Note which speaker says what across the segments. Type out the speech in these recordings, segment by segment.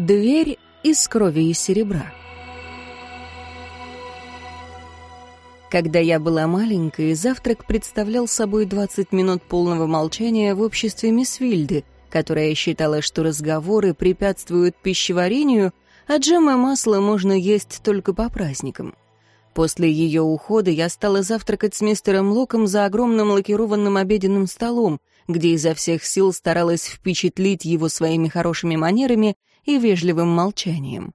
Speaker 1: Дверь из крови и серебра. Когда я была маленькой, завтрак представлял собой 20 минут полного молчания в обществе мисс Вильды, которая считала, что разговоры препятствуют пищеварению, а джем и масло можно есть только по праздникам. После ее ухода я стала завтракать с мистером Локом за огромным лакированным обеденным столом, где изо всех сил старалась впечатлить его своими хорошими манерами и вежливым молчанием.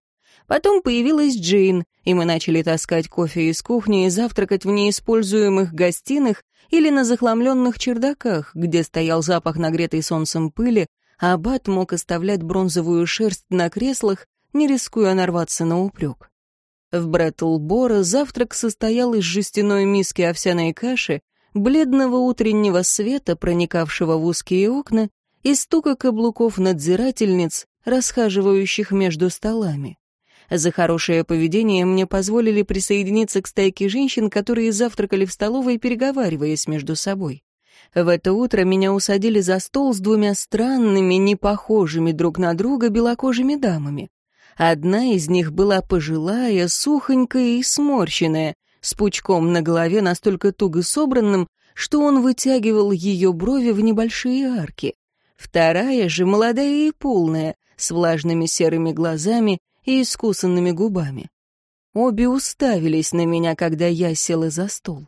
Speaker 1: Потом появилась Джейн, и мы начали таскать кофе из кухни и завтракать в неиспользуемых гостиных или на захламленных чердаках, где стоял запах нагретой солнцем пыли, а аббат мог оставлять бронзовую шерсть на креслах, не рискуя нарваться на упрек. В Брэтлборо завтрак состоял из жестяной миски овсяной каши, бледного утреннего света, проникавшего в узкие окна, и стука каблуков надзирательниц, расхаживающих между столами. За хорошее поведение мне позволили присоединиться к стайке женщин, которые завтракали в столовой, переговариваясь между собой. В это утро меня усадили за стол с двумя странными, не похожими друг на друга белокожими дамами. Одна из них была пожилая, сухонькая и сморщенная, с пучком на голове настолько туго собранным, что он вытягивал ее брови в небольшие арки. Вторая же молодая и полная, с влажными серыми глазами и искусанными губами. Обе уставились на меня, когда я села за стол.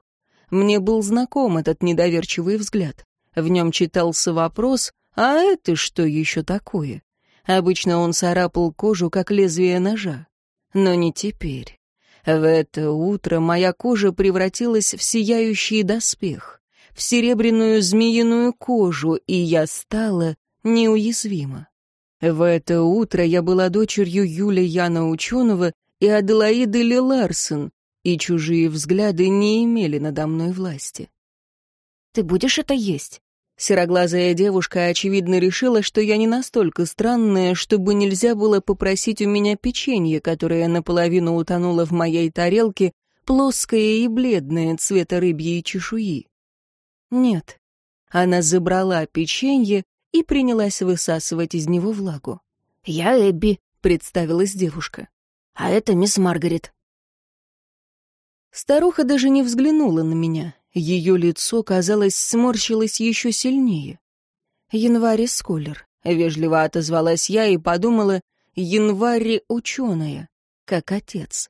Speaker 1: Мне был знаком этот недоверчивый взгляд. В нем читался вопрос «А это что еще такое?» Обычно он царапал кожу, как лезвие ножа. Но не теперь. В это утро моя кожа превратилась в сияющий доспех, в серебряную змеиную кожу, и я стала неуязвима. В это утро я была дочерью Юля Яна Ученого и Аделаиды Ли Ларсен, и чужие взгляды не имели надо мной власти.
Speaker 2: «Ты будешь это есть?»
Speaker 1: Сероглазая девушка, очевидно, решила, что я не настолько странная, чтобы нельзя было попросить у меня печенье, которое наполовину утонуло в моей тарелке, плоское и бледное цвета рыбьей чешуи. Нет. Она забрала печенье и принялась высасывать из него влагу.
Speaker 2: «Я Эбби», —
Speaker 1: представилась девушка.
Speaker 2: «А это мисс Маргарет».
Speaker 1: Старуха даже не взглянула на меня. Ее лицо, казалось, сморщилось еще сильнее. «Январь Сколлер», — вежливо отозвалась я и подумала, «Январь ученая, как отец».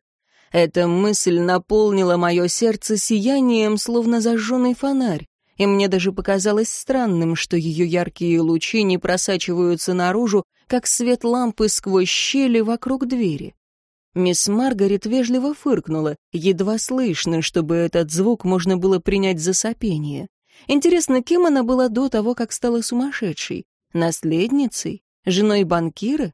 Speaker 1: Эта мысль наполнила мое сердце сиянием, словно зажженный фонарь и мне даже показалось странным, что ее яркие лучи не просачиваются наружу, как свет лампы сквозь щели вокруг двери. Мисс Маргарет вежливо фыркнула, едва слышно, чтобы этот звук можно было принять за сопение. Интересно, кем она была до того, как стала сумасшедшей? Наследницей? Женой банкира?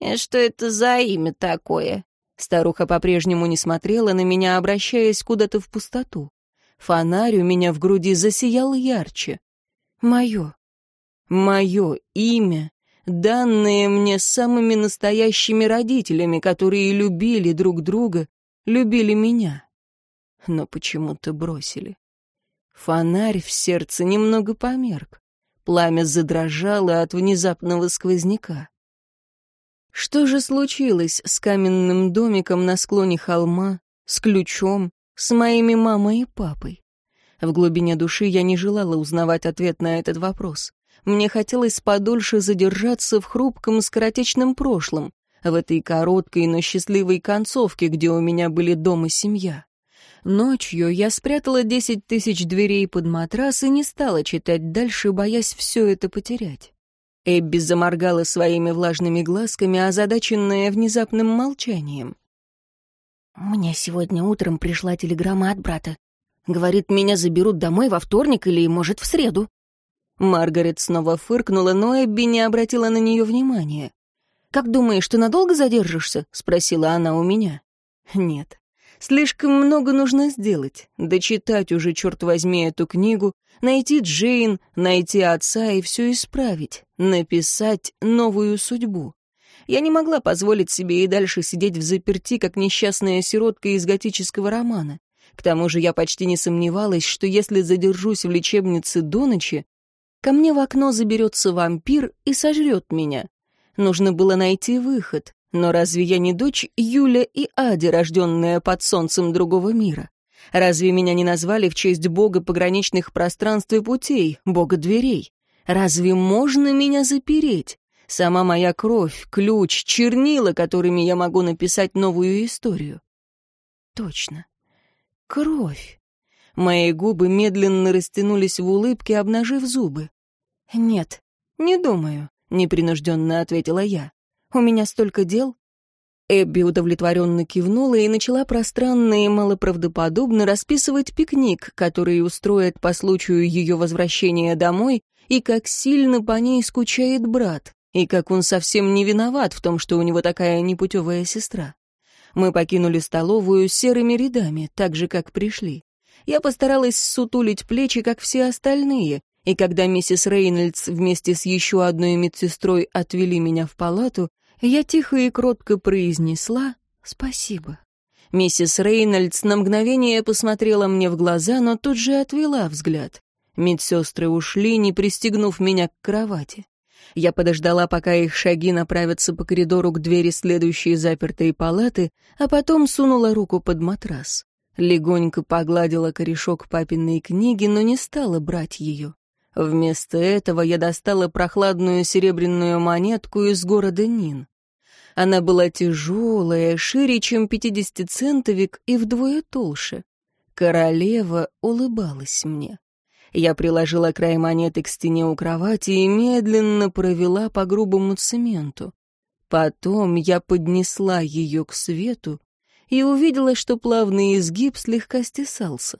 Speaker 2: «И «Э, что это за имя такое?»
Speaker 1: Старуха по-прежнему не смотрела на меня, обращаясь куда-то в пустоту. Фонарь у меня в груди засиял ярче. Мое. Мое имя, данное мне самыми настоящими родителями, которые любили друг друга, любили меня. Но почему-то бросили. Фонарь в сердце немного померк. Пламя задрожало от внезапного сквозняка. Что же случилось с каменным домиком на склоне холма, с ключом, с моими мамой и папой? В глубине души я не желала узнавать ответ на этот вопрос. Мне хотелось подольше задержаться в хрупком скоротечном прошлом, в этой короткой, но счастливой концовке, где у меня были дом и семья. Ночью я спрятала десять тысяч дверей под матрас и не стала читать дальше, боясь все это потерять. Эбби заморгала своими влажными глазками, озадаченная внезапным молчанием.
Speaker 2: «Мне сегодня утром пришла телеграмма от брата. Говорит, меня заберут домой во вторник или, может, в среду».
Speaker 1: Маргарет снова фыркнула, но Эбби не обратила на нее внимания. «Как думаешь, ты надолго задержишься?» — спросила она у меня. «Нет. Слишком много нужно сделать. Дочитать уже, черт возьми, эту книгу, найти Джейн, найти отца и все исправить, написать новую судьбу. Я не могла позволить себе и дальше сидеть в заперти, как несчастная сиротка из готического романа. К тому же я почти не сомневалась, что если задержусь в лечебнице до ночи, ко мне в окно заберется вампир и сожрет меня. Нужно было найти выход. Но разве я не дочь Юля и Ади, рожденная под солнцем другого мира? Разве меня не назвали в честь бога пограничных пространств и путей, бога дверей? Разве можно меня запереть? Сама моя кровь, ключ, чернила, которыми я могу написать новую историю. Точно. Кровь. Мои губы медленно растянулись в улыбке, обнажив зубы. «Нет, не думаю», — непринужденно ответила я. «У меня столько дел». Эбби удовлетворенно кивнула и начала пространно и малоправдоподобно расписывать пикник, который устроит по случаю ее возвращения домой, и как сильно по ней скучает брат, и как он совсем не виноват в том, что у него такая непутевая сестра. Мы покинули столовую серыми рядами, так же, как пришли. Я постаралась сутулить плечи, как все остальные, и когда миссис Рейнольдс вместе с еще одной медсестрой отвели меня в палату, я тихо и кротко произнесла «спасибо». Миссис Рейнольдс на мгновение посмотрела мне в глаза, но тут же отвела взгляд. Медсестры ушли, не пристегнув меня к кровати. Я подождала, пока их шаги направятся по коридору к двери следующей запертой палаты, а потом сунула руку под матрас. Легонько погладила корешок папиной книги, но не стала брать ее. Вместо этого я достала прохладную серебряную монетку из города Нин. Она была тяжелая, шире, чем пятидесятицентовик и вдвое толще. Королева улыбалась мне. Я приложила край монеты к стене у кровати и медленно провела по грубому цементу. Потом я поднесла ее к свету и увидела, что плавный изгиб слегка стесался.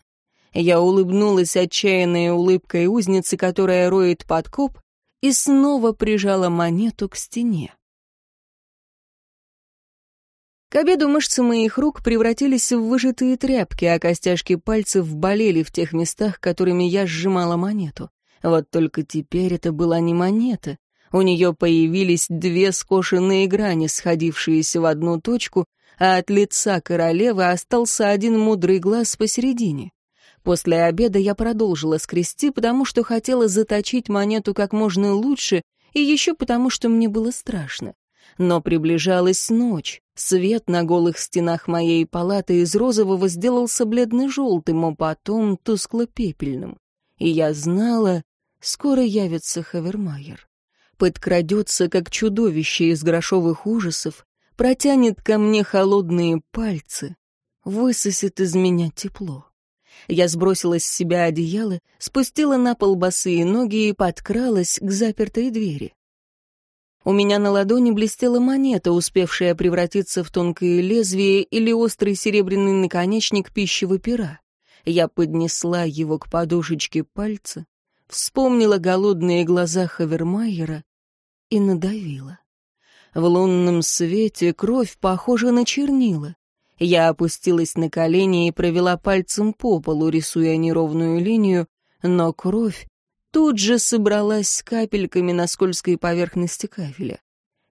Speaker 1: Я улыбнулась отчаянной улыбкой узницы, которая роет подкоп, и снова прижала монету к стене. К обеду мышцы моих рук превратились в выжатые тряпки, а костяшки пальцев болели в тех местах, которыми я сжимала монету. Вот только теперь это была не монета. У нее появились две скошенные грани, сходившиеся в одну точку, а от лица королевы остался один мудрый глаз посередине. После обеда я продолжила скрести, потому что хотела заточить монету как можно лучше, и еще потому, что мне было страшно. Но приближалась ночь. Свет на голых стенах моей палаты из розового сделался бледно-желтым, а потом тускло-пепельным. И я знала, скоро явится Хавермайер. Подкрадется, как чудовище из грошовых ужасов, протянет ко мне холодные пальцы, высосет из меня тепло. Я сбросила с себя одеяло, спустила на пол босые ноги и подкралась к запертой двери. У меня на ладони блестела монета, успевшая превратиться в тонкое лезвие или острый серебряный наконечник пищевого пера. Я поднесла его к подушечке пальца, вспомнила голодные глаза Хавермайера и надавила. В лунном свете кровь похожа на чернила. Я опустилась на колени и провела пальцем по полу, рисуя неровную линию, но кровь тут же собралась капельками на скользкой поверхности кафеля.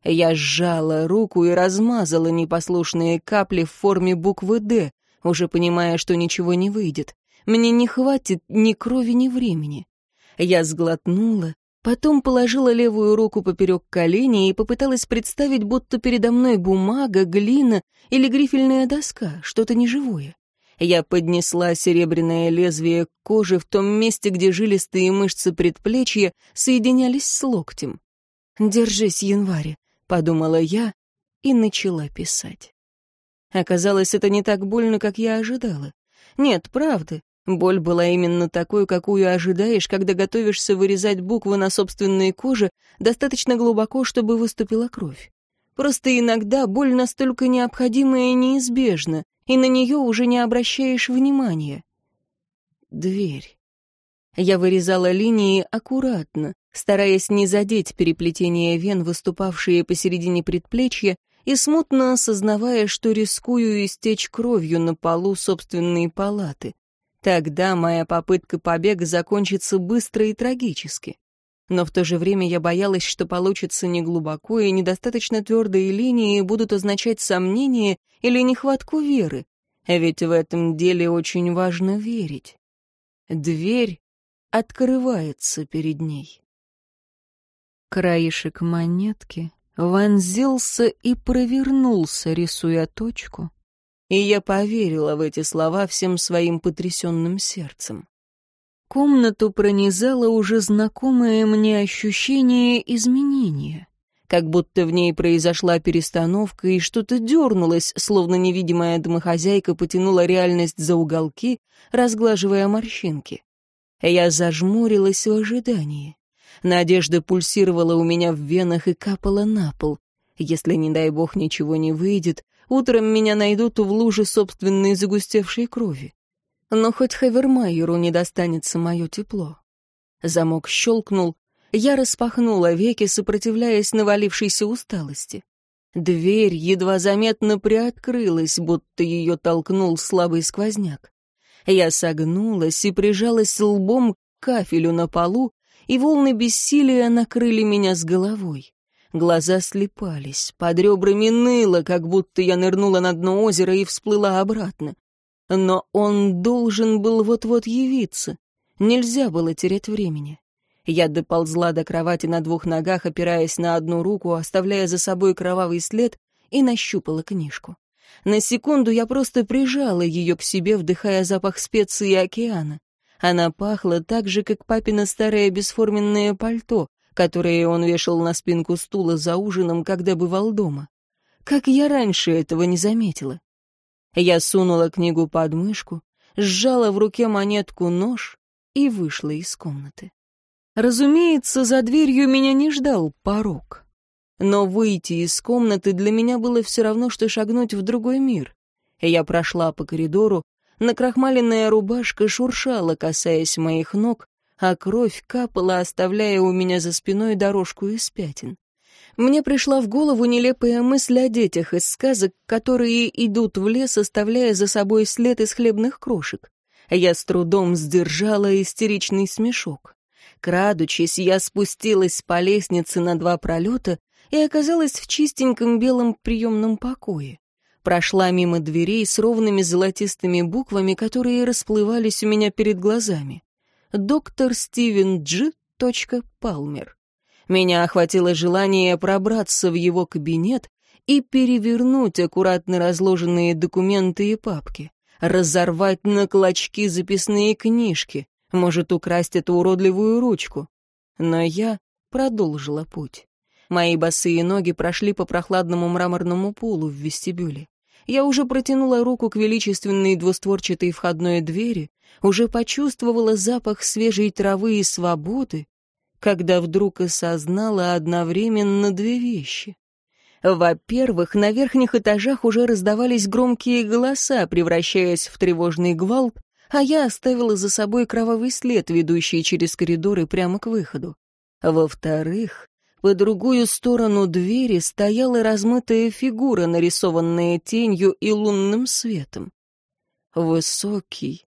Speaker 1: Я сжала руку и размазала непослушные капли в форме буквы «Д», уже понимая, что ничего не выйдет. Мне не хватит ни крови, ни времени. Я сглотнула, Потом положила левую руку поперек колени и попыталась представить, будто передо мной бумага, глина или грифельная доска, что-то неживое. Я поднесла серебряное лезвие к коже в том месте, где жилистые мышцы предплечья соединялись с локтем. «Держись, январь», — подумала я и начала писать. Оказалось, это не так больно, как я ожидала. Нет, правда, Боль была именно такой, какую ожидаешь, когда готовишься вырезать буквы на собственной коже достаточно глубоко, чтобы выступила кровь. Просто иногда боль настолько необходима и неизбежна, и на нее уже не обращаешь внимания. Дверь. Я вырезала линии аккуратно, стараясь не задеть переплетение вен, выступавшие посередине предплечья, и смутно осознавая, что рискую истечь кровью на полу собственной палаты. Тогда моя попытка побега закончится быстро и трагически. Но в то же время я боялась, что получится неглубоко, и недостаточно твердые линии будут означать сомнение или нехватку веры. Ведь в этом деле очень важно верить. Дверь открывается перед ней. Краешек монетки вонзился и провернулся, рисуя точку, и я поверила в эти слова всем своим потрясенным сердцем. Комнату пронизало уже знакомое мне ощущение изменения, как будто в ней произошла перестановка и что-то дернулось, словно невидимая домохозяйка потянула реальность за уголки, разглаживая морщинки. Я зажмурилась в ожидании. Надежда пульсировала у меня в венах и капала на пол. Если, не дай бог, ничего не выйдет, утром меня найдут в луже собственной загустевшей крови. Но хоть Хавермайеру не достанется мое тепло. Замок щелкнул, я распахнула веки, сопротивляясь навалившейся усталости. Дверь едва заметно приоткрылась, будто ее толкнул слабый сквозняк. Я согнулась и прижалась лбом к кафелю на полу, и волны бессилия накрыли меня с головой. Глаза слепались, под ребрами ныло, как будто я нырнула на дно озера и всплыла обратно. Но он должен был вот-вот явиться. Нельзя было терять времени. Я доползла до кровати на двух ногах, опираясь на одну руку, оставляя за собой кровавый след, и нащупала книжку. На секунду я просто прижала ее к себе, вдыхая запах специй океана. Она пахла так же, как папина старое бесформенное пальто, которое он вешал на спинку стула за ужином, когда бывал дома. Как я раньше этого не заметила. Я сунула книгу под мышку, сжала в руке монетку нож и вышла из комнаты. Разумеется, за дверью меня не ждал порог. Но выйти из комнаты для меня было все равно, что шагнуть в другой мир. Я прошла по коридору, накрахмаленная рубашка шуршала, касаясь моих ног, а кровь капала, оставляя у меня за спиной дорожку из пятен. Мне пришла в голову нелепая мысль о детях из сказок, которые идут в лес, оставляя за собой след из хлебных крошек. Я с трудом сдержала истеричный смешок. Крадучись, я спустилась по лестнице на два пролета и оказалась в чистеньком белом приемном покое. Прошла мимо дверей с ровными золотистыми буквами, которые расплывались у меня перед глазами доктор Стивен Дж. Палмер. Меня охватило желание пробраться в его кабинет и перевернуть аккуратно разложенные документы и папки, разорвать на клочки записные книжки, может украсть эту уродливую ручку. Но я продолжила путь. Мои босые ноги прошли по прохладному мраморному полу в вестибюле. Я уже протянула руку к величественной двустворчатой входной двери, уже почувствовала запах свежей травы и свободы, когда вдруг осознала одновременно две вещи. Во-первых, на верхних этажах уже раздавались громкие голоса, превращаясь в тревожный гвалт, а я оставила за собой кровавый след, ведущий через коридоры прямо к выходу. Во-вторых, по другую сторону двери стояла размытая фигура, нарисованная тенью и лунным светом. Высокий,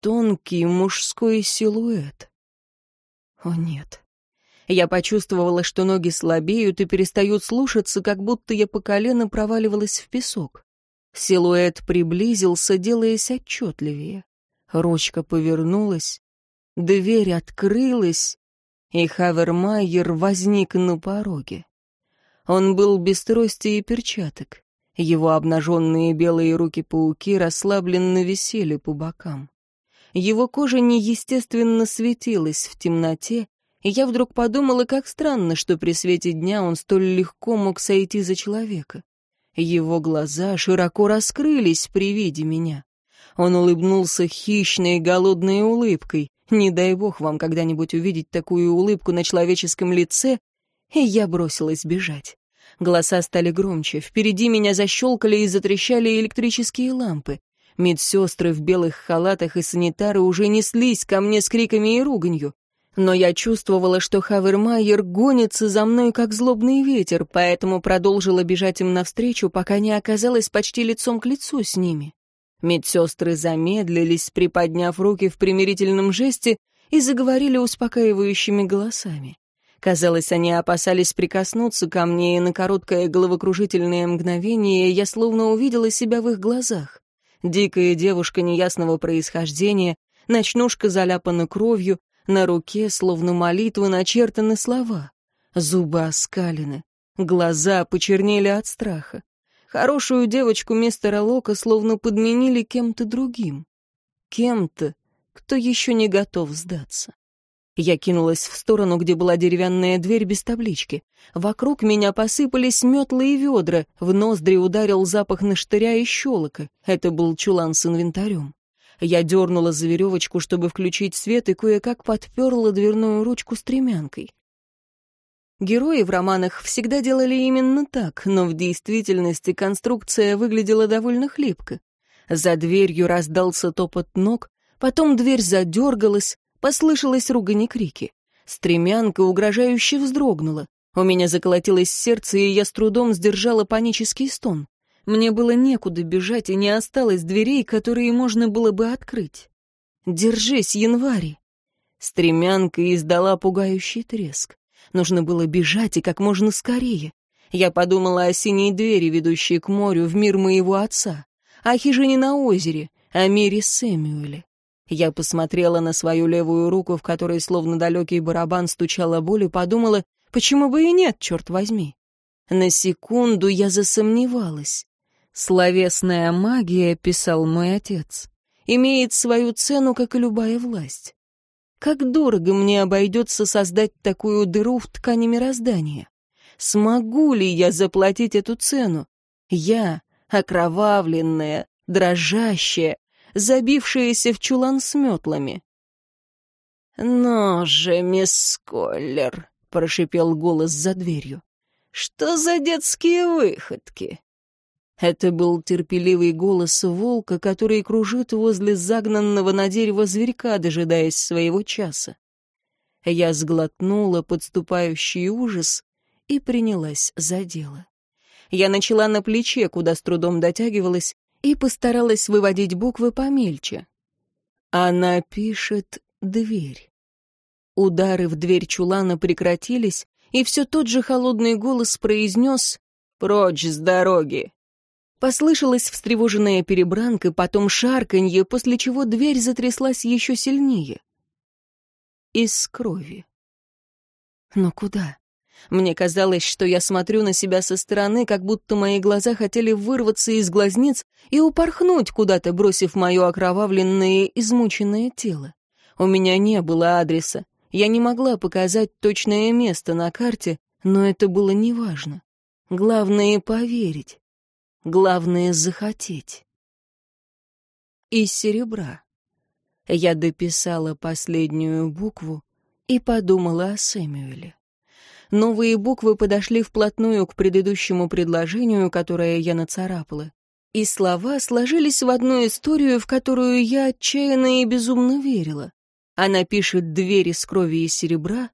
Speaker 1: тонкий мужской силуэт. О нет. Я почувствовала, что ноги слабеют и перестают слушаться, как будто я по колено проваливалась в песок. Силуэт приблизился, делаясь отчетливее. Ручка повернулась, дверь открылась, и Хавермайер возник на пороге. Он был без трости и перчаток. Его обнаженные белые руки-пауки расслабленно висели по бокам. Его кожа неестественно светилась в темноте, и я вдруг подумала, как странно, что при свете дня он столь легко мог сойти за человека. Его глаза широко раскрылись при виде меня. Он улыбнулся хищной голодной улыбкой. Не дай бог вам когда-нибудь увидеть такую улыбку на человеческом лице, и я бросилась бежать. Голоса стали громче, впереди меня защелкали и затрещали электрические лампы. Медсестры в белых халатах и санитары уже неслись ко мне с криками и руганью. Но я чувствовала, что Хавермайер гонится за мной, как злобный ветер, поэтому продолжила бежать им навстречу, пока не оказалась почти лицом к лицу с ними. Медсестры замедлились, приподняв руки в примирительном жесте и заговорили успокаивающими голосами. Казалось, они опасались прикоснуться ко мне, и на короткое головокружительное мгновение я словно увидела себя в их глазах. Дикая девушка неясного происхождения, ночнушка заляпана кровью, на руке, словно молитвы, начертаны слова. Зубы оскалены, Глаза почернели от страха. Хорошую девочку мистера Лока словно подменили кем-то другим. Кем-то, кто еще не готов сдаться. Я кинулась в сторону, где была деревянная дверь без таблички. Вокруг меня посыпались метлы и ведра, в ноздри ударил запах наштыря и щелока. Это был чулан с инвентарем. Я дернула за веревочку, чтобы включить свет, и кое-как подперла дверную ручку стремянкой. Герои в романах всегда делали именно так, но в действительности конструкция выглядела довольно хлипко. За дверью раздался топот ног, потом дверь задергалась, Послышалось ругань и крики. Стремянка угрожающе вздрогнула. У меня заколотилось сердце, и я с трудом сдержала панический стон. Мне было некуда бежать, и не осталось дверей, которые можно было бы открыть. «Держись, январь!» Стремянка издала пугающий треск. Нужно было бежать и как можно скорее. Я подумала о синей двери, ведущей к морю, в мир моего отца, о хижине на озере, о мире Сэмюэля. Я посмотрела на свою левую руку, в которой словно далекий барабан стучала боль, и подумала, почему бы и нет, черт возьми. На секунду я засомневалась. «Словесная магия», — писал мой отец, — «имеет свою цену, как и любая власть. Как дорого мне обойдется создать такую дыру в ткани мироздания? Смогу ли я заплатить эту цену? Я, окровавленная, дрожащая, забившиеся в чулан с метлами. «Ну же, мисс Коллер», — прошипел голос за дверью, — «что за детские выходки?» Это был терпеливый голос волка, который кружит возле загнанного на дерево зверька, дожидаясь своего часа. Я сглотнула подступающий ужас и принялась за дело. Я начала на плече, куда с трудом дотягивалась, и постаралась выводить буквы помельче. Она пишет «дверь». Удары в дверь чулана прекратились, и все тот же холодный голос произнес «Прочь с дороги!». Послышалась встревоженная перебранка, потом шарканье, после чего дверь затряслась еще сильнее. Из крови. Но куда? Мне казалось, что я смотрю на себя со стороны, как будто мои глаза хотели вырваться из глазниц и упорхнуть куда-то, бросив мое окровавленное, измученное тело. У меня не было адреса. Я не могла показать точное место на карте, но это было неважно. Главное — поверить. Главное — захотеть. Из серебра. Я дописала последнюю букву и подумала о Сэмюэле. Новые буквы подошли вплотную к предыдущему предложению, которое я нацарапала. И слова сложились в одну историю, в которую я отчаянно и безумно верила. Она пишет «дверь из крови и серебра»,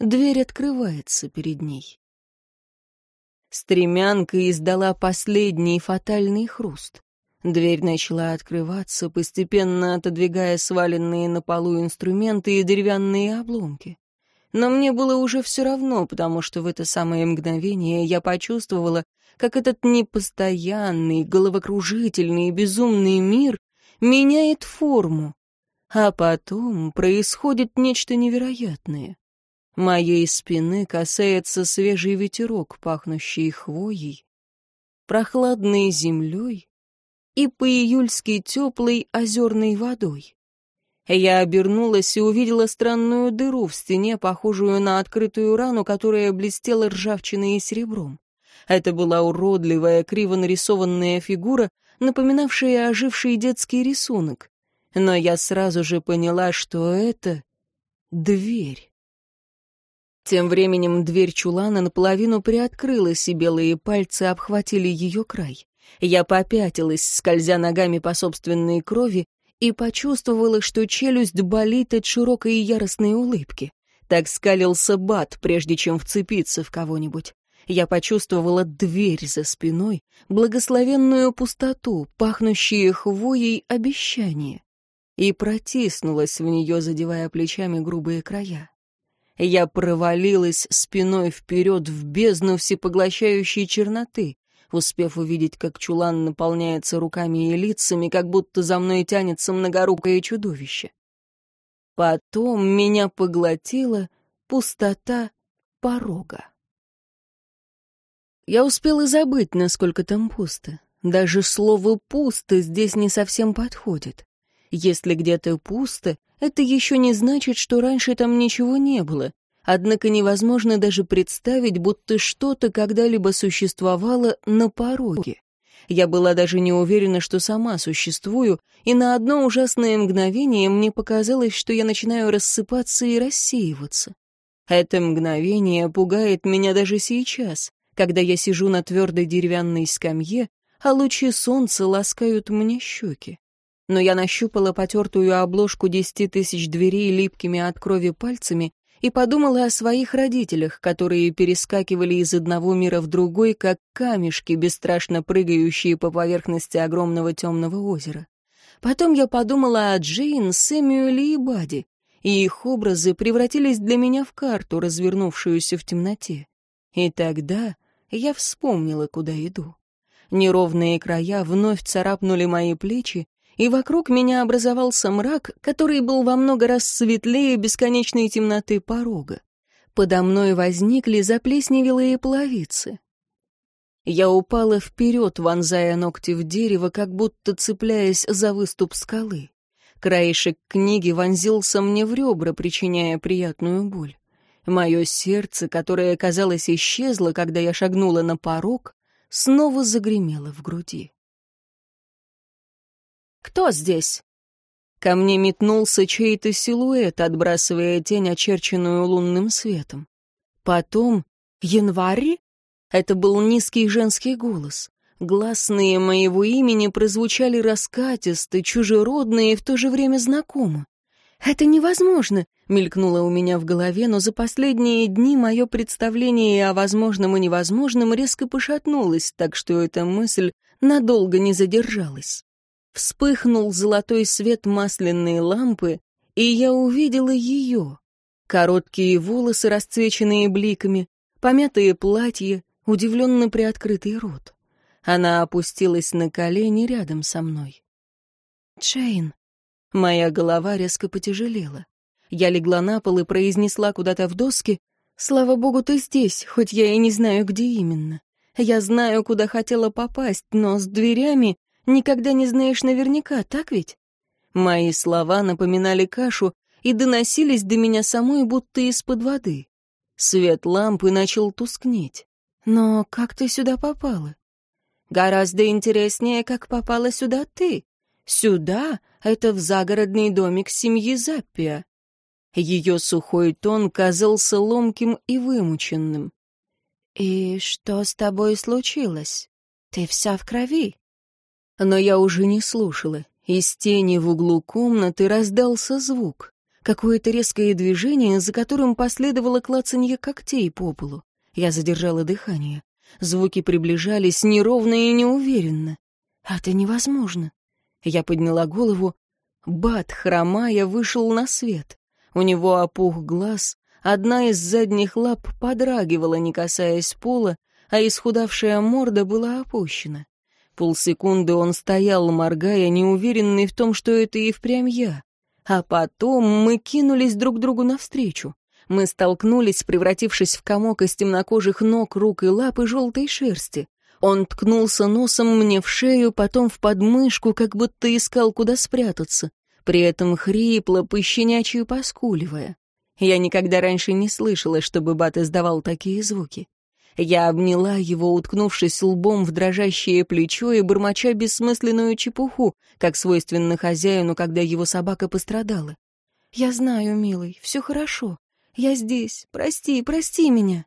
Speaker 1: дверь открывается перед ней. Стремянка издала последний фатальный хруст. Дверь начала открываться, постепенно отодвигая сваленные на полу инструменты и деревянные обломки. Но мне было уже все равно, потому что в это самое мгновение я почувствовала, как этот непостоянный, головокружительный, безумный мир меняет форму. А потом происходит нечто невероятное. Моей спины касается свежий ветерок, пахнущий хвоей, прохладной землей и по-июльски теплой озерной водой. Я обернулась и увидела странную дыру в стене, похожую на открытую рану, которая блестела ржавчиной и серебром. Это была уродливая, криво нарисованная фигура, напоминавшая оживший детский рисунок. Но я сразу же поняла, что это дверь. Тем временем дверь чулана наполовину приоткрылась, и белые пальцы обхватили ее край. Я попятилась, скользя ногами по собственной крови, и почувствовала, что челюсть болит от широкой и яростной улыбки. Так скалился Бат, прежде чем вцепиться в кого-нибудь. Я почувствовала дверь за спиной, благословенную пустоту, пахнущие хвоей обещания, и протиснулась в нее, задевая плечами грубые края. Я провалилась спиной вперед в бездну всепоглощающей черноты, успев увидеть, как чулан наполняется руками и лицами, как будто за мной тянется многорукое чудовище. Потом меня поглотила пустота порога. Я успел и забыть, насколько там пусто. Даже слово «пусто» здесь не совсем подходит. Если где-то пусто, это еще не значит, что раньше там ничего не было. Однако невозможно даже представить, будто что-то когда-либо существовало на пороге. Я была даже не уверена, что сама существую, и на одно ужасное мгновение мне показалось, что я начинаю рассыпаться и рассеиваться. Это мгновение пугает меня даже сейчас, когда я сижу на твердой деревянной скамье, а лучи солнца ласкают мне щеки. Но я нащупала потертую обложку десяти тысяч дверей липкими от крови пальцами и подумала о своих родителях, которые перескакивали из одного мира в другой, как камешки, бесстрашно прыгающие по поверхности огромного темного озера. Потом я подумала о Джейн, Сэмюэле и Бади, и их образы превратились для меня в карту, развернувшуюся в темноте. И тогда я вспомнила, куда иду. Неровные края вновь царапнули мои плечи, и вокруг меня образовался мрак, который был во много раз светлее бесконечной темноты порога. Подо мной возникли заплесневелые половицы. Я упала вперед, вонзая ногти в дерево, как будто цепляясь за выступ скалы. Краешек книги вонзился мне в ребра, причиняя приятную боль. Мое сердце, которое, казалось, исчезло, когда я шагнула на порог, снова загремело в груди. «Кто здесь?» Ко мне метнулся чей-то силуэт, отбрасывая тень, очерченную лунным светом. Потом «Январь?» Это был низкий женский голос. Гласные моего имени прозвучали раскатисто, чужеродно и в то же время знакомо. «Это невозможно!» — мелькнуло у меня в голове, но за последние дни мое представление о возможном и невозможном резко пошатнулось, так что эта мысль надолго не задержалась. Вспыхнул золотой свет масляной лампы, и я увидела ее. Короткие волосы, расцвеченные бликами, помятые платье, удивленно приоткрытый рот. Она опустилась на колени рядом со мной. «Джейн». Моя голова резко потяжелела. Я легла на пол и произнесла куда-то в доски, «Слава богу, ты здесь, хоть я и не знаю, где именно. Я знаю, куда хотела попасть, но с дверями Никогда не знаешь наверняка, так ведь? Мои слова напоминали кашу и доносились до меня самой, будто из-под воды. Свет лампы начал тускнеть. Но как ты сюда попала? Гораздо интереснее, как попала сюда ты. Сюда — это в загородный домик семьи Заппия. Ее сухой тон казался ломким и вымученным. «И что с тобой случилось? Ты вся в крови?» Но я уже не слушала. Из тени в углу комнаты раздался звук. Какое-то резкое движение, за которым последовало клацанье когтей по полу. Я задержала дыхание. Звуки приближались неровно и неуверенно. Это невозможно. Я подняла голову. Бат, хромая, вышел на свет. У него опух глаз, одна из задних лап подрагивала, не касаясь пола, а исхудавшая морда была опущена. Полсекунды он стоял, моргая, неуверенный в том, что это и впрямь я. А потом мы кинулись друг другу навстречу. Мы столкнулись, превратившись в комок из темнокожих ног, рук и лап и желтой шерсти. Он ткнулся носом мне в шею, потом в подмышку, как будто искал, куда спрятаться, при этом хрипло, пощенячью поскуливая. Я никогда раньше не слышала, чтобы Бат издавал такие звуки. Я обняла его, уткнувшись лбом в дрожащее плечо и бормоча бессмысленную чепуху, как свойственно хозяину, когда его собака пострадала. «Я знаю, милый, все хорошо. Я здесь. Прости, прости меня».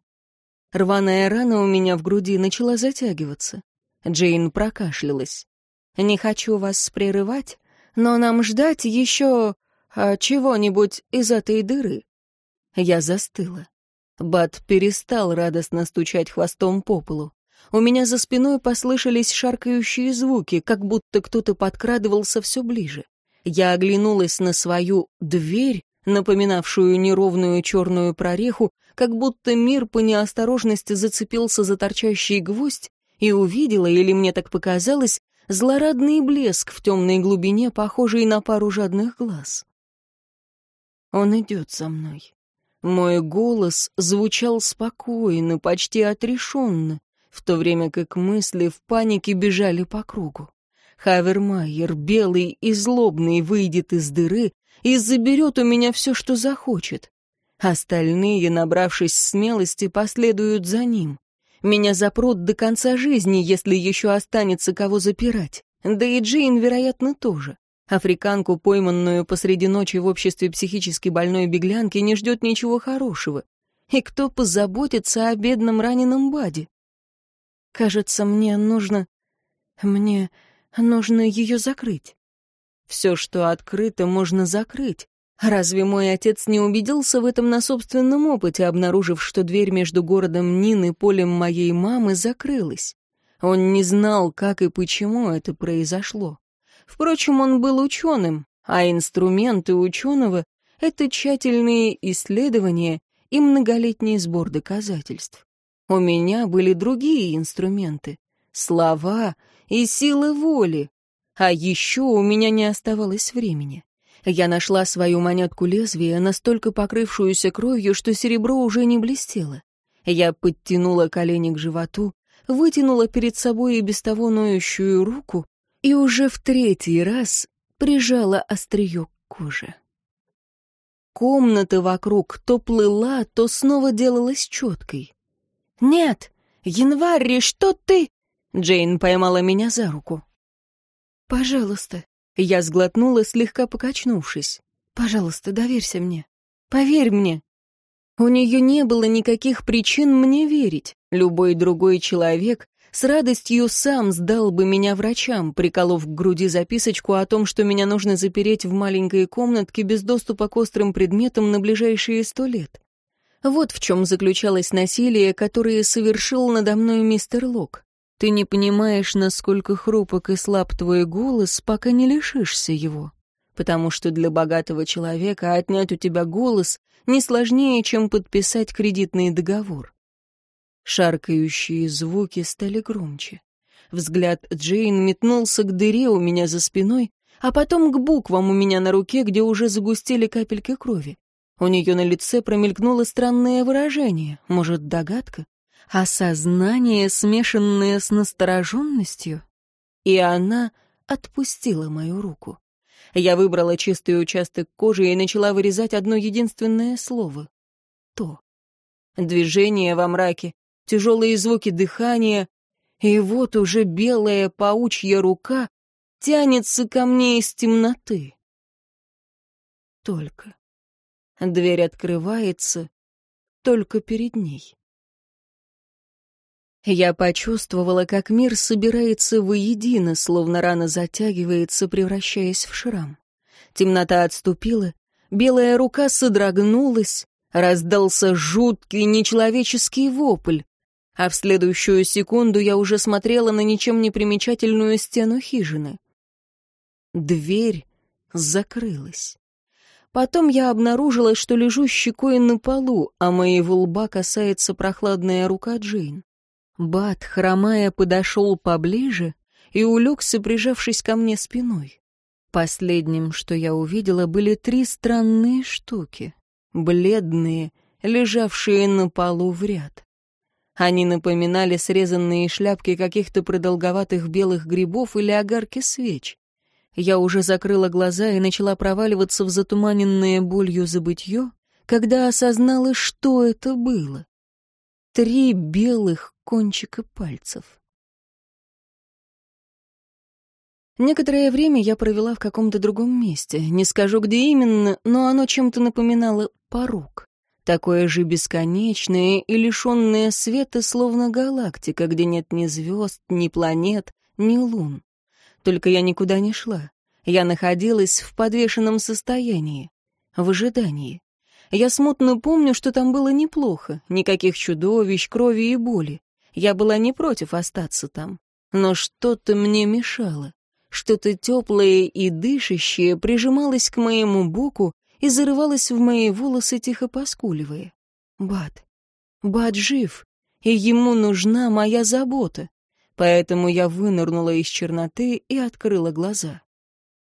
Speaker 1: Рваная рана у меня в груди начала затягиваться. Джейн прокашлялась. «Не хочу вас прерывать, но нам ждать еще а, чего-нибудь из этой дыры». Я застыла. Бат перестал радостно стучать хвостом по полу. У меня за спиной послышались шаркающие звуки, как будто кто-то подкрадывался все ближе. Я оглянулась на свою «дверь», напоминавшую неровную черную прореху, как будто мир по неосторожности зацепился за торчащий гвоздь и увидела, или мне так показалось, злорадный блеск в темной глубине, похожий на пару жадных глаз. Он идет за мной. Мой голос звучал спокойно, почти отрешенно. в то время как мысли в панике бежали по кругу. Хавермайер, белый и злобный, выйдет из дыры и заберет у меня все, что захочет. Остальные, набравшись смелости, последуют за ним. Меня запрут до конца жизни, если еще останется кого запирать. Да и Джейн, вероятно, тоже. Африканку, пойманную посреди ночи в обществе психически больной беглянки, не ждет ничего хорошего. И кто позаботится о бедном раненом Баде? Кажется, мне нужно... Мне нужно ее закрыть. Все, что открыто, можно закрыть. Разве мой отец не убедился в этом на собственном опыте, обнаружив, что дверь между городом Нин и полем моей мамы закрылась? Он не знал, как и почему это произошло. Впрочем, он был ученым, а инструменты ученого — это тщательные исследования и многолетний сбор доказательств. У меня были другие инструменты — слова и силы воли, а еще у меня не оставалось времени. Я нашла свою монетку лезвия, настолько покрывшуюся кровью, что серебро уже не блестело. Я подтянула колени к животу, вытянула перед собой и без того ноющую руку и уже в третий раз прижала острие к коже. Комната вокруг то плыла, то снова делалась четкой. «Нет! Январь, что ты?» Джейн поймала меня за руку. «Пожалуйста», я сглотнула, слегка покачнувшись. «Пожалуйста, доверься мне. Поверь мне». У нее не было никаких причин мне верить. Любой другой человек с радостью сам сдал бы меня врачам, приколов к груди записочку о том, что меня нужно запереть в маленькой комнатке без доступа к острым предметам на ближайшие сто лет. Вот в чем заключалось насилие, которое совершил надо мной мистер Лок. Ты не понимаешь, насколько хрупок и слаб твой голос, пока не лишишься его. Потому что для богатого человека отнять у тебя голос не сложнее, чем подписать кредитный договор. Шаркающие звуки стали громче. Взгляд Джейн метнулся к дыре у меня за спиной, а потом к буквам у меня на руке, где уже загустели капельки крови. У нее на лице промелькнуло странное выражение, может, догадка? осознание, смешанное с настороженностью, и она отпустила мою руку. Я выбрала чистый участок кожи и начала вырезать одно единственное слово — «то». Движение во мраке, тяжелые звуки дыхания, и вот уже белая паучья рука тянется ко мне из темноты. Только. Дверь открывается только перед ней. Я почувствовала, как мир собирается воедино, словно рана затягивается, превращаясь в шрам. Темнота отступила, белая рука содрогнулась, раздался жуткий нечеловеческий вопль, а в следующую секунду я уже смотрела на ничем не примечательную стену хижины. Дверь закрылась. Потом я обнаружила, что лежу щекой на полу, а моего лба касается прохладная рука Джейн. Бат, хромая, подошел поближе и улегся, прижавшись ко мне спиной. Последним, что я увидела, были три странные штуки, бледные, лежавшие на полу в ряд. Они напоминали срезанные шляпки каких-то продолговатых белых грибов или огарки свеч. Я уже закрыла глаза и начала проваливаться в затуманенное болью забытье, когда осознала, что это было. Три белых кончика пальцев. Некоторое время я провела в каком-то другом месте. Не скажу, где именно, но оно чем-то напоминало порог. Такое же бесконечное и лишенное света, словно галактика, где нет ни звезд, ни планет, ни лун. Только я никуда не шла. Я находилась в подвешенном состоянии, в ожидании. Я смутно помню, что там было неплохо, никаких чудовищ, крови и боли. Я была не против остаться там. Но что-то мне мешало. Что-то теплое и дышащее прижималось к моему боку и зарывалось в мои волосы, тихо поскуливая. Бат. Бат жив, и ему нужна моя забота. Поэтому я вынырнула из черноты и открыла глаза.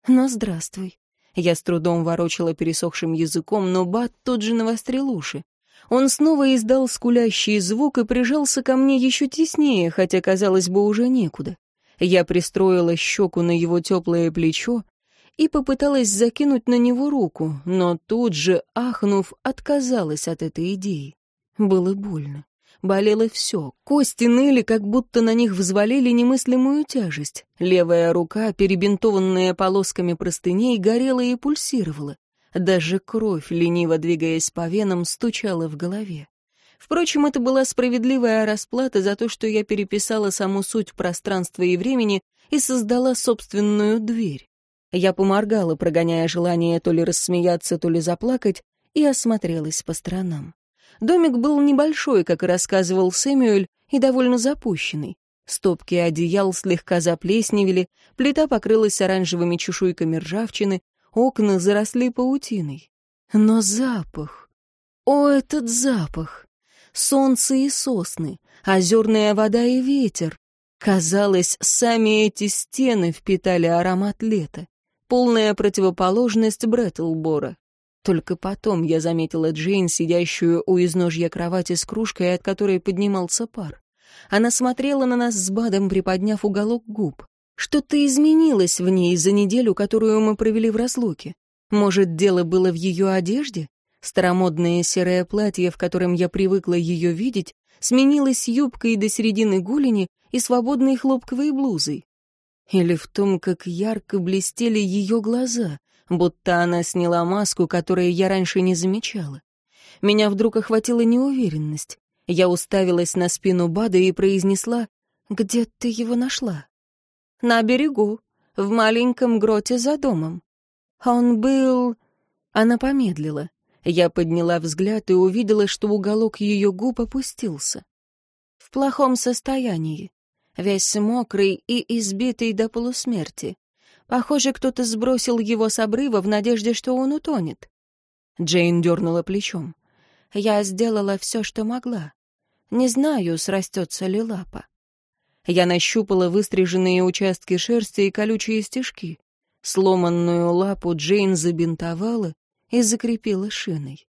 Speaker 1: Ну, здравствуй. Я с трудом ворочала пересохшим языком, но Бат тут же навострил уши. Он снова издал скулящий звук и прижался ко мне еще теснее, хотя, казалось бы, уже некуда. Я пристроила щеку на его теплое плечо и попыталась закинуть на него руку, но тут же, ахнув, отказалась от этой идеи. Было больно. Болело все. Кости ныли, как будто на них взвалили немыслимую тяжесть. Левая рука, перебинтованная полосками простыней, горела и пульсировала. Даже кровь, лениво двигаясь по венам, стучала в голове. Впрочем, это была справедливая расплата за то, что я переписала саму суть пространства и времени и создала собственную дверь. Я поморгала, прогоняя желание то ли рассмеяться, то ли заплакать, и осмотрелась по сторонам. Домик был небольшой, как и рассказывал Сэмюэль, и довольно запущенный. Стопки одеял слегка заплесневели, плита покрылась оранжевыми чешуйками ржавчины, окна заросли паутиной. Но запах... О, этот запах! Солнце и сосны, озерная вода и ветер. Казалось, сами эти стены впитали аромат лета. Полная противоположность Бреттлбора. Только потом я заметила Джейн, сидящую у изножья кровати с кружкой, от которой поднимался пар. Она смотрела на нас с Бадом, приподняв уголок губ. Что-то изменилось в ней за неделю, которую мы провели в разлуке. Может, дело было в ее одежде? Старомодное серое платье, в котором я привыкла ее видеть, сменилось юбкой до середины голени и свободной хлопковой блузой. Или в том, как ярко блестели ее глаза, будто она сняла маску, которую я раньше не замечала. Меня вдруг охватила неуверенность. Я уставилась на спину Бада и произнесла, «Где ты его нашла?» «На берегу, в маленьком гроте за домом. Он был...» Она помедлила. Я подняла взгляд и увидела, что уголок ее губ опустился. В плохом состоянии, весь мокрый и избитый до полусмерти. Похоже, кто-то сбросил его с обрыва в надежде, что он утонет. Джейн дернула плечом. Я сделала все, что могла. Не знаю, срастется ли лапа. Я нащупала выстриженные участки шерсти и колючие стежки. Сломанную лапу Джейн забинтовала и закрепила шиной.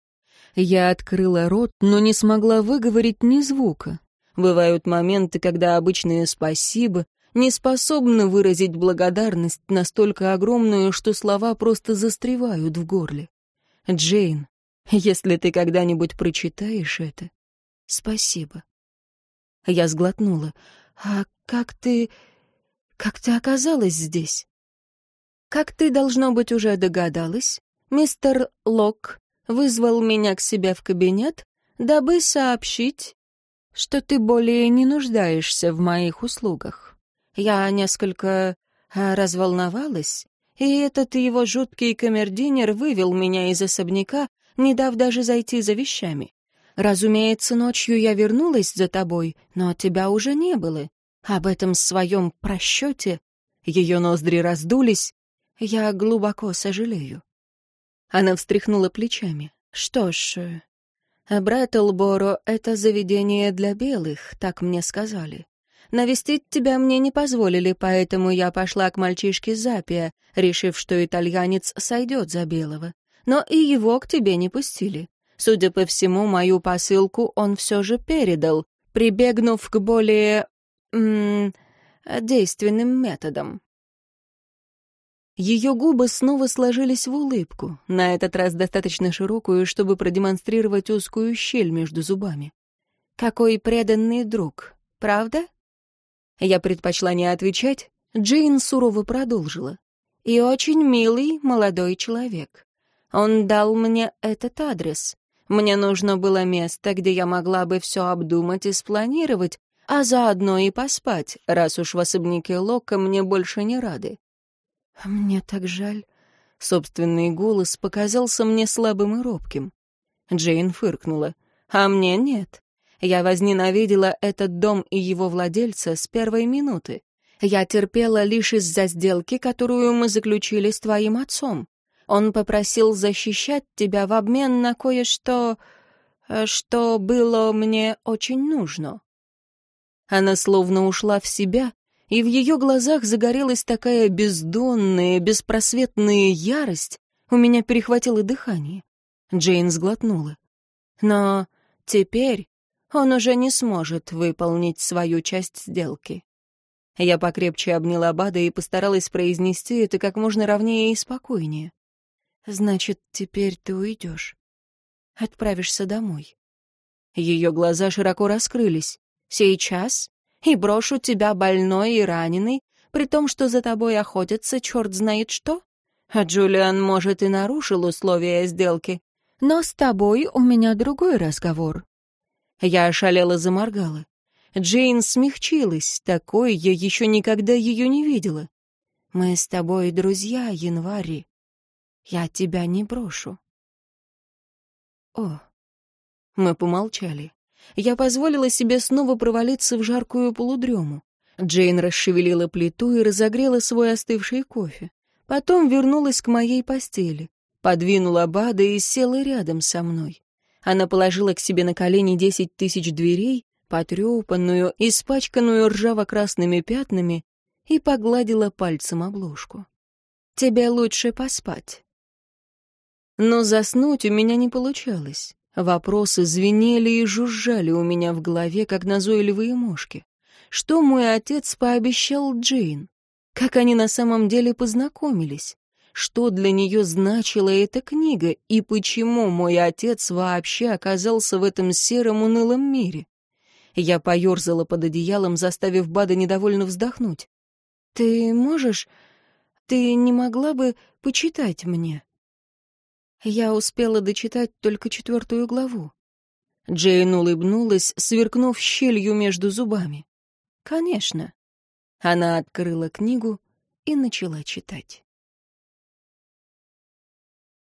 Speaker 1: Я открыла рот, но не смогла выговорить ни звука. Бывают моменты, когда обычное «спасибо» не способна выразить благодарность настолько огромную, что слова просто застревают в горле. Джейн, если ты когда-нибудь прочитаешь это, спасибо. Я сглотнула. А как ты... как ты оказалась здесь? Как ты, должно быть, уже догадалась, мистер Лок вызвал меня к себе в кабинет, дабы сообщить, что ты более не нуждаешься в моих услугах. Я несколько а, разволновалась, и этот его жуткий камердинер вывел меня из особняка, не дав даже зайти за вещами. Разумеется, ночью я вернулась за тобой, но тебя уже не было. Об этом своем просчете ее ноздри раздулись. Я глубоко сожалею. Она встряхнула плечами. Что ж, Брэтлборо — это заведение для белых, так мне сказали. Навестить тебя мне не позволили, поэтому я пошла к мальчишке Запия, решив, что итальянец сойдет за белого. Но и его к тебе не пустили. Судя по всему, мою посылку он все же передал, прибегнув к более... М -м, действенным методам. Ее губы снова сложились в улыбку, на этот раз достаточно широкую, чтобы продемонстрировать узкую щель между зубами. «Какой преданный друг, правда?» Я предпочла не отвечать. Джейн сурово продолжила. «И очень милый молодой человек. Он дал мне этот адрес. Мне нужно было место, где я могла бы все обдумать и спланировать, а заодно и поспать, раз уж в особняке Лока мне больше не рады». «Мне так жаль». Собственный голос показался мне слабым и робким. Джейн фыркнула. «А мне нет. Я возненавидела этот дом и его владельца с первой минуты. Я терпела лишь из-за сделки, которую мы заключили с твоим отцом. Он попросил защищать тебя в обмен на кое-что, э, что было мне очень нужно». Она словно ушла в себя, и в ее глазах загорелась такая бездонная, беспросветная ярость, у меня перехватило дыхание. Джейн сглотнула. «Но Теперь он уже не сможет выполнить свою часть сделки. Я покрепче обняла Бада и постаралась произнести это как можно ровнее и спокойнее. «Значит, теперь ты уйдешь. Отправишься домой». Ее глаза широко раскрылись. «Сейчас? И брошу тебя больной и раненый, при том, что за тобой охотятся черт знает что? А Джулиан, может, и нарушил условия сделки. Но с тобой у меня другой разговор». Я ошалела заморгала. Джейн смягчилась, такой я еще никогда ее не видела. «Мы с тобой друзья, Январи. Я тебя не брошу». «О». Мы помолчали. Я позволила себе снова провалиться в жаркую полудрему. Джейн расшевелила плиту и разогрела свой остывший кофе. Потом вернулась к моей постели, подвинула Бада и села рядом со мной. Она положила к себе на колени десять тысяч дверей, потрепанную, испачканную ржаво-красными пятнами, и погладила пальцем обложку. «Тебе лучше поспать». Но заснуть у меня не получалось. Вопросы звенели и жужжали у меня в голове, как назойливые мошки. Что мой отец пообещал Джейн? Как они на самом деле познакомились? Что для нее значила эта книга и почему мой отец вообще оказался в этом сером унылом мире? Я поерзала под одеялом, заставив Бада недовольно вздохнуть. «Ты можешь... Ты не могла бы почитать мне?» Я успела дочитать только четвертую главу. Джейн улыбнулась, сверкнув щелью между зубами. «Конечно». Она открыла книгу и начала читать.